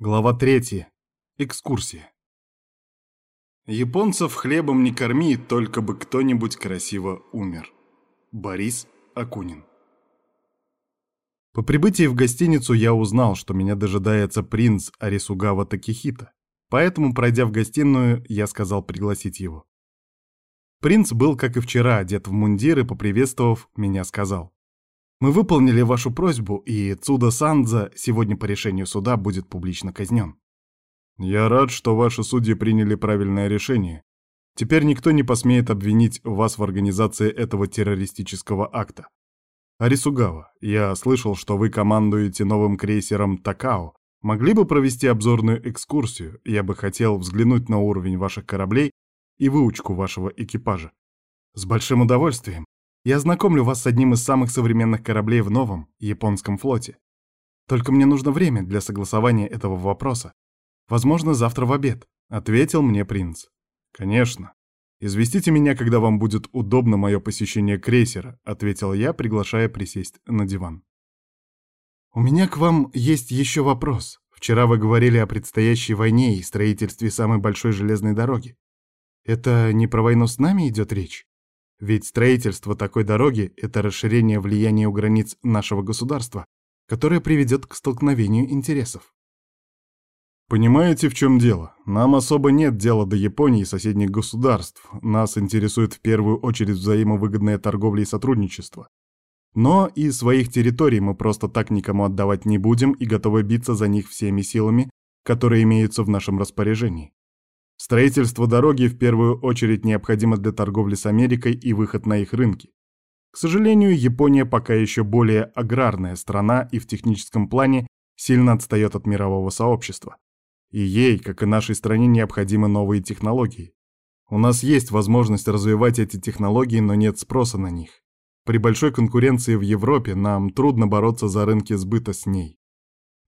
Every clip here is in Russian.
Глава 3. Экскурсия. Японцев хлебом не корми, только бы кто-нибудь красиво умер. Борис Акунин. По прибытии в гостиницу я узнал, что меня дожидается принц Арисугава Такихита, поэтому, пройдя в гостиную, я сказал пригласить его. Принц был, как и вчера, одет в мундир и, поприветствовав, меня сказал. Мы выполнили вашу просьбу, и Цуда Сандза сегодня по решению суда будет публично казнен. Я рад, что ваши судьи приняли правильное решение. Теперь никто не посмеет обвинить вас в организации этого террористического акта. Арисугава, я слышал, что вы командуете новым крейсером Такао. Могли бы провести обзорную экскурсию? Я бы хотел взглянуть на уровень ваших кораблей и выучку вашего экипажа. С большим удовольствием. Я знакомлю вас с одним из самых современных кораблей в новом японском флоте. Только мне нужно время для согласования этого вопроса. Возможно, завтра в обед, ответил мне принц. Конечно. Известите меня, когда вам будет удобно мое посещение крейсера, ответил я, приглашая присесть на диван. У меня к вам есть еще вопрос. Вчера вы говорили о предстоящей войне и строительстве самой большой железной дороги. Это не про войну с нами идет речь? Ведь строительство такой дороги — это расширение влияния у границ нашего государства, которое приведет к столкновению интересов. Понимаете, в чем дело? Нам особо нет дела до Японии и соседних государств. Нас интересует в первую очередь взаимовыгодная торговля и сотрудничество. Но и своих территорий мы просто так никому отдавать не будем и готовы биться за них всеми силами, которые имеются в нашем распоряжении. Строительство дороги в первую очередь необходимо для торговли с Америкой и выход на их рынки. К сожалению, Япония пока еще более аграрная страна и в техническом плане сильно отстает от мирового сообщества. И ей, как и нашей стране, необходимы новые технологии. У нас есть возможность развивать эти технологии, но нет спроса на них. При большой конкуренции в Европе нам трудно бороться за рынки сбыта с ней.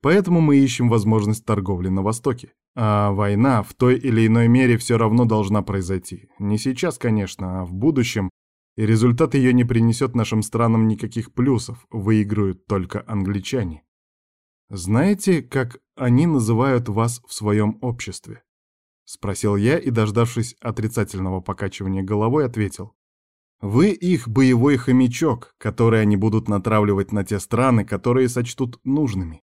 Поэтому мы ищем возможность торговли на Востоке. А война в той или иной мере все равно должна произойти. Не сейчас, конечно, а в будущем. И результат ее не принесет нашим странам никаких плюсов, выиграют только англичане. Знаете, как они называют вас в своем обществе? Спросил я и, дождавшись отрицательного покачивания головой, ответил. Вы их боевой хомячок, который они будут натравливать на те страны, которые сочтут нужными.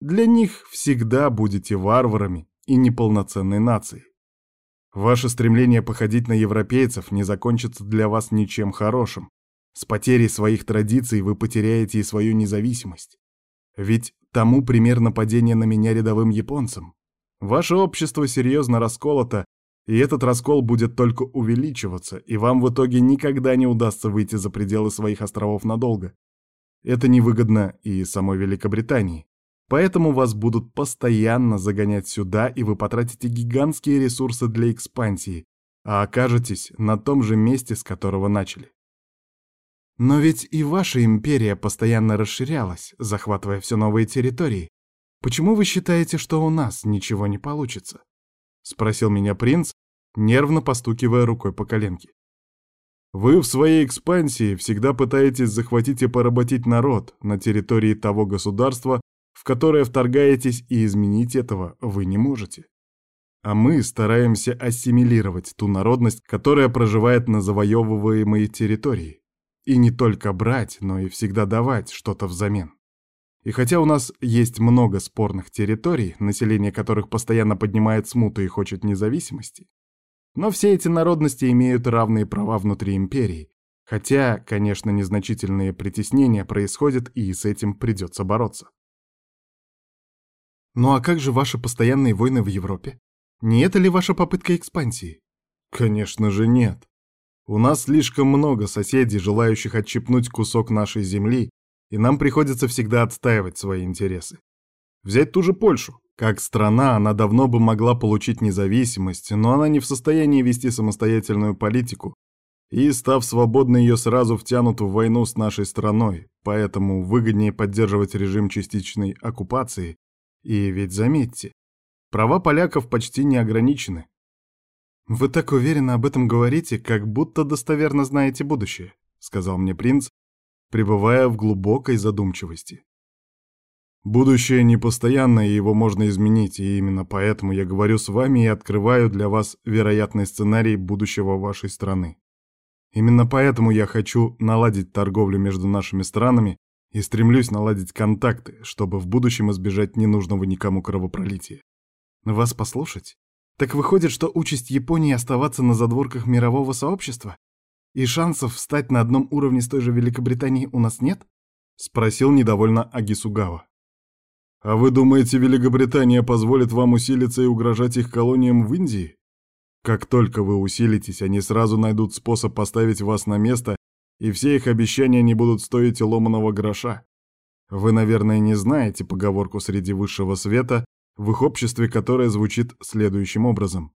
Для них всегда будете варварами и неполноценной нацией. Ваше стремление походить на европейцев не закончится для вас ничем хорошим. С потерей своих традиций вы потеряете и свою независимость. Ведь тому пример нападения на меня рядовым японцем. Ваше общество серьезно расколото, и этот раскол будет только увеличиваться, и вам в итоге никогда не удастся выйти за пределы своих островов надолго. Это невыгодно и самой Великобритании. Поэтому вас будут постоянно загонять сюда, и вы потратите гигантские ресурсы для экспансии, а окажетесь на том же месте, с которого начали. Но ведь и ваша империя постоянно расширялась, захватывая все новые территории. Почему вы считаете, что у нас ничего не получится? Спросил меня принц, нервно постукивая рукой по коленке. Вы в своей экспансии всегда пытаетесь захватить и поработить народ на территории того государства, в которое вторгаетесь, и изменить этого вы не можете. А мы стараемся ассимилировать ту народность, которая проживает на завоевываемой территории. И не только брать, но и всегда давать что-то взамен. И хотя у нас есть много спорных территорий, население которых постоянно поднимает смуту и хочет независимости, но все эти народности имеют равные права внутри империи, хотя, конечно, незначительные притеснения происходят, и с этим придется бороться. Ну а как же ваши постоянные войны в Европе? Не это ли ваша попытка экспансии? Конечно же нет. У нас слишком много соседей, желающих отщипнуть кусок нашей земли, и нам приходится всегда отстаивать свои интересы. Взять ту же Польшу. Как страна, она давно бы могла получить независимость, но она не в состоянии вести самостоятельную политику, и, став свободной, ее сразу втянут в войну с нашей страной, поэтому выгоднее поддерживать режим частичной оккупации, и ведь заметьте, права поляков почти не ограничены. «Вы так уверенно об этом говорите, как будто достоверно знаете будущее», — сказал мне принц, пребывая в глубокой задумчивости. Будущее непостоянно, и его можно изменить, и именно поэтому я говорю с вами и открываю для вас вероятный сценарий будущего вашей страны. Именно поэтому я хочу наладить торговлю между нашими странами и стремлюсь наладить контакты, чтобы в будущем избежать ненужного никому кровопролития. Вас послушать? Так выходит, что участь Японии оставаться на задворках мирового сообщества? И шансов встать на одном уровне с той же Великобританией у нас нет? Спросил недовольно Агисугава. А вы думаете, Великобритания позволит вам усилиться и угрожать их колониям в Индии? Как только вы усилитесь, они сразу найдут способ поставить вас на место, и все их обещания не будут стоить ломаного гроша. Вы, наверное, не знаете поговорку среди высшего света, в их обществе которая звучит следующим образом.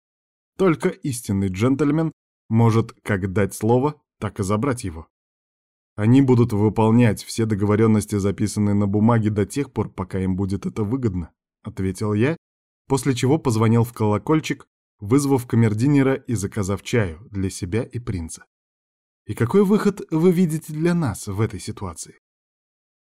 Только истинный джентльмен может как дать слово, так и забрать его. Они будут выполнять все договоренности, записанные на бумаге до тех пор, пока им будет это выгодно, ответил я, после чего позвонил в колокольчик, вызвав камердинера и заказав чаю для себя и принца. И какой выход вы видите для нас в этой ситуации?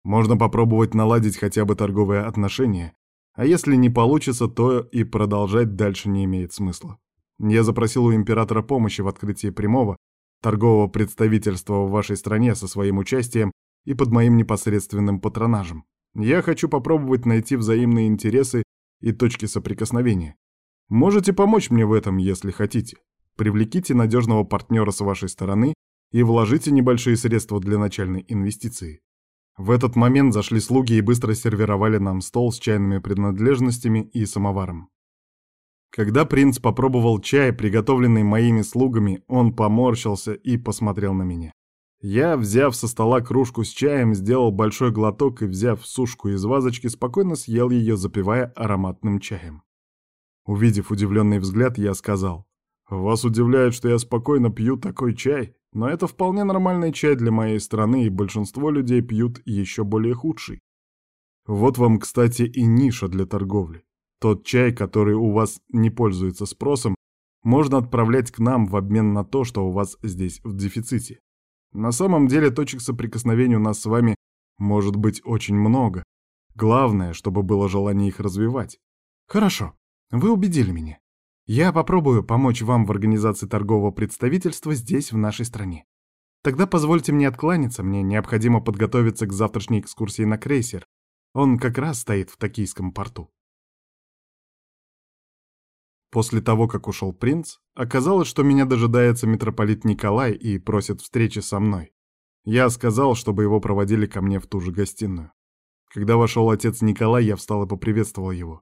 Можно попробовать наладить хотя бы торговые отношения, а если не получится, то и продолжать дальше не имеет смысла. Я запросил у императора помощи в открытии прямого, торгового представительства в вашей стране со своим участием и под моим непосредственным патронажем. Я хочу попробовать найти взаимные интересы и точки соприкосновения. Можете помочь мне в этом, если хотите. Привлеките надежного партнера с вашей стороны и вложите небольшие средства для начальной инвестиции. В этот момент зашли слуги и быстро сервировали нам стол с чайными принадлежностями и самоваром. Когда принц попробовал чай, приготовленный моими слугами, он поморщился и посмотрел на меня. Я, взяв со стола кружку с чаем, сделал большой глоток и, взяв сушку из вазочки, спокойно съел ее, запивая ароматным чаем. Увидев удивленный взгляд, я сказал, «Вас удивляет, что я спокойно пью такой чай, но это вполне нормальный чай для моей страны, и большинство людей пьют еще более худший. Вот вам, кстати, и ниша для торговли. Тот чай, который у вас не пользуется спросом, можно отправлять к нам в обмен на то, что у вас здесь в дефиците. На самом деле точек соприкосновения у нас с вами может быть очень много. Главное, чтобы было желание их развивать. Хорошо, вы убедили меня. Я попробую помочь вам в организации торгового представительства здесь, в нашей стране. Тогда позвольте мне откланяться, мне необходимо подготовиться к завтрашней экскурсии на крейсер. Он как раз стоит в Токийском порту. После того, как ушел принц, оказалось, что меня дожидается митрополит Николай и просит встречи со мной. Я сказал, чтобы его проводили ко мне в ту же гостиную. Когда вошел отец Николай, я встал и поприветствовал его.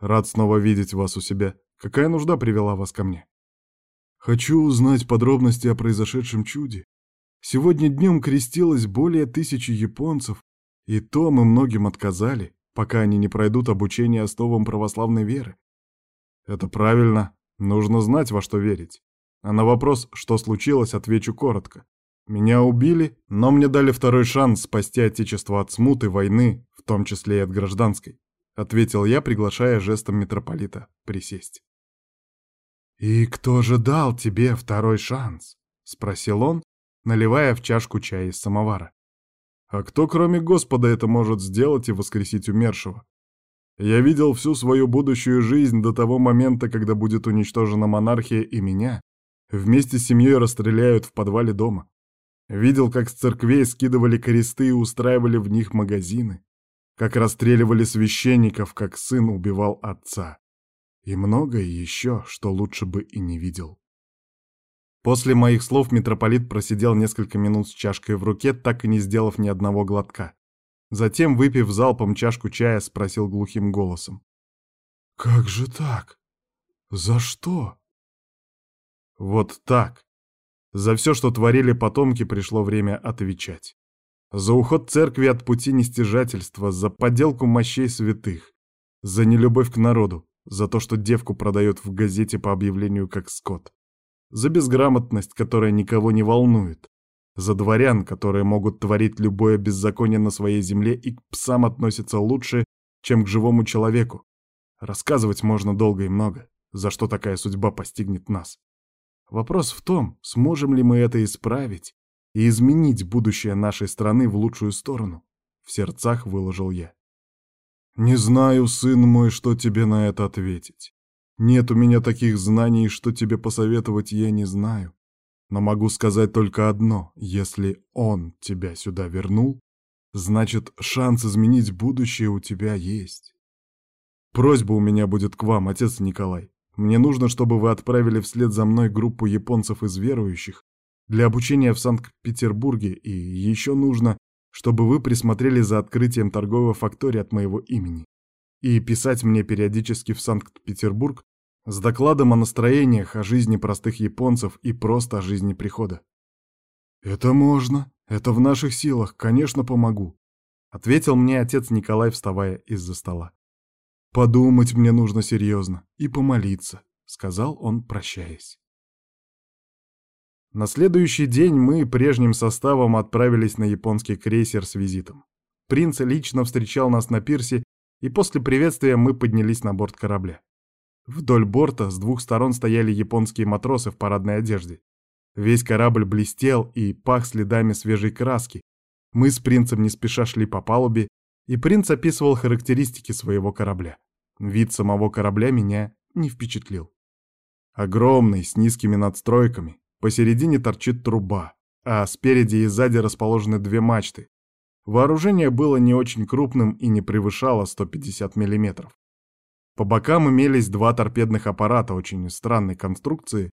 «Рад снова видеть вас у себя. Какая нужда привела вас ко мне?» «Хочу узнать подробности о произошедшем чуде. Сегодня днем крестилось более тысячи японцев, и то мы многим отказали, пока они не пройдут обучение основам православной веры. Это правильно. Нужно знать, во что верить. А на вопрос, что случилось, отвечу коротко. Меня убили, но мне дали второй шанс спасти Отечество от смуты, войны, в том числе и от гражданской. Ответил я, приглашая жестом митрополита присесть. «И кто же дал тебе второй шанс?» — спросил он, наливая в чашку чая из самовара. «А кто, кроме Господа, это может сделать и воскресить умершего? Я видел всю свою будущую жизнь до того момента, когда будет уничтожена монархия и меня. Вместе с семьей расстреляют в подвале дома. Видел, как с церквей скидывали кресты и устраивали в них магазины. Как расстреливали священников, как сын убивал отца. И многое еще, что лучше бы и не видел. После моих слов митрополит просидел несколько минут с чашкой в руке, так и не сделав ни одного глотка. Затем, выпив залпом чашку чая, спросил глухим голосом. «Как же так? За что?» «Вот так. За все, что творили потомки, пришло время отвечать. За уход церкви от пути нестяжательства, за подделку мощей святых, за нелюбовь к народу, за то, что девку продают в газете по объявлению как скот, за безграмотность, которая никого не волнует, за дворян, которые могут творить любое беззаконие на своей земле и к псам относятся лучше, чем к живому человеку. Рассказывать можно долго и много, за что такая судьба постигнет нас. Вопрос в том, сможем ли мы это исправить и изменить будущее нашей страны в лучшую сторону, в сердцах выложил я. «Не знаю, сын мой, что тебе на это ответить. Нет у меня таких знаний, что тебе посоветовать я не знаю. Но могу сказать только одно. Если он тебя сюда вернул, значит, шанс изменить будущее у тебя есть. Просьба у меня будет к вам, отец Николай. Мне нужно, чтобы вы отправили вслед за мной группу японцев из верующих для обучения в Санкт-Петербурге, и еще нужно, чтобы вы присмотрели за открытием торговой фактории от моего имени и писать мне периодически в Санкт-Петербург с докладом о настроениях, о жизни простых японцев и просто о жизни прихода. «Это можно, это в наших силах, конечно, помогу», — ответил мне отец Николай, вставая из-за стола. «Подумать мне нужно серьезно и помолиться», — сказал он, прощаясь. На следующий день мы прежним составом отправились на японский крейсер с визитом. Принц лично встречал нас на пирсе, и после приветствия мы поднялись на борт корабля. Вдоль борта с двух сторон стояли японские матросы в парадной одежде. Весь корабль блестел и пах следами свежей краски. Мы с принцем не спеша шли по палубе, и принц описывал характеристики своего корабля. Вид самого корабля меня не впечатлил. Огромный, с низкими надстройками, посередине торчит труба, а спереди и сзади расположены две мачты. Вооружение было не очень крупным и не превышало 150 мм. По бокам имелись два торпедных аппарата очень странной конструкции.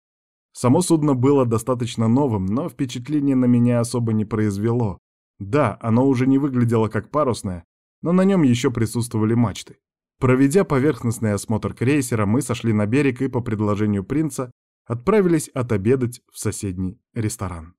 Само судно было достаточно новым, но впечатление на меня особо не произвело. Да, оно уже не выглядело как парусное, но на нем еще присутствовали мачты. Проведя поверхностный осмотр крейсера, мы сошли на берег и по предложению принца отправились отобедать в соседний ресторан.